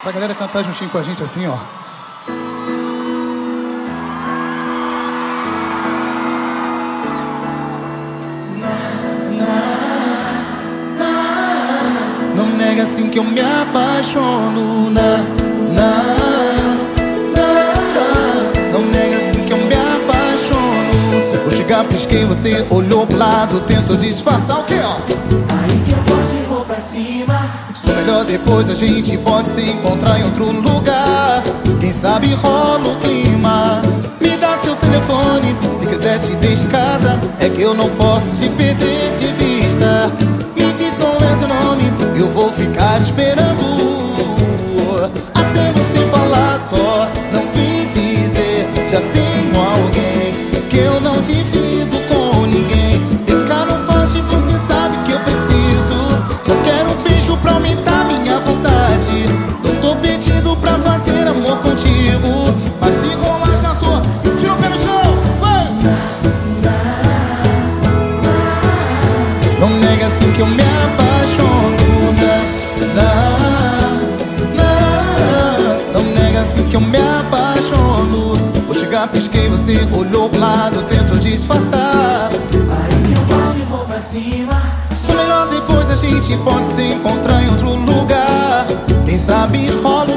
Pra galera cantar juntinho com a gente assim, ó. Não nega assim que eu me apaixono, na, na. Não nega assim que eu me apaixono. Vou chegar, pisquei, você olhou pro lado, tento disfarçar o que, ó? Cima. Só melhor depois a gente pode se encontrar em outro lugar. Quem sabe rola o clima. Me dá seu telefone, se quiser te deixe em casa. É que eu não posso te perder de vista. Me diz qual é seu nome, eu vou ficar esperando. Até você falar só, não vem dizer. Já tenho alguém que eu não divido com que eu me apaixono. Na, na, na. Não nega assim que eu me apaixono. Vou chegar, pisquei, você olhou pro lado, tento disfarçar. Aí que eu gosto e vou pra cima. Só melhor depois a gente pode se encontrar em outro lugar. Quem sabe rola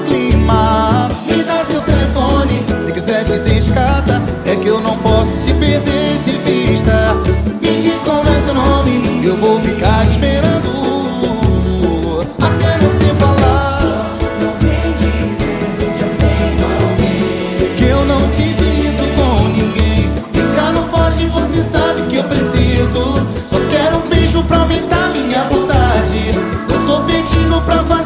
vontade. Não tô pedindo pra fazer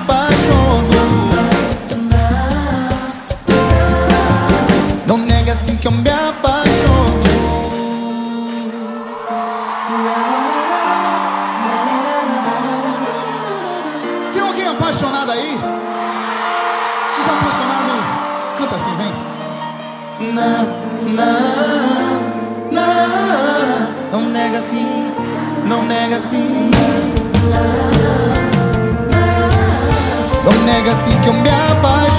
apaixono. Não nega assim que eu me apaixono. Tem alguém apaixonado aí? Os apaixonados, canta assim, vem. Na, na, na. Não nega assim, não nega assim. Não nega assim que eu me apaixono.